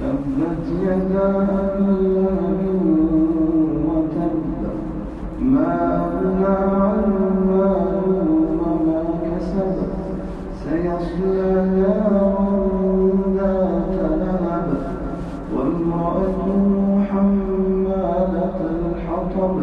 تبت يدا أبي وتب ما أغنى عنه ماله وما كسب سيصلى نارا ذات لهب وامرأته حمالة الحطب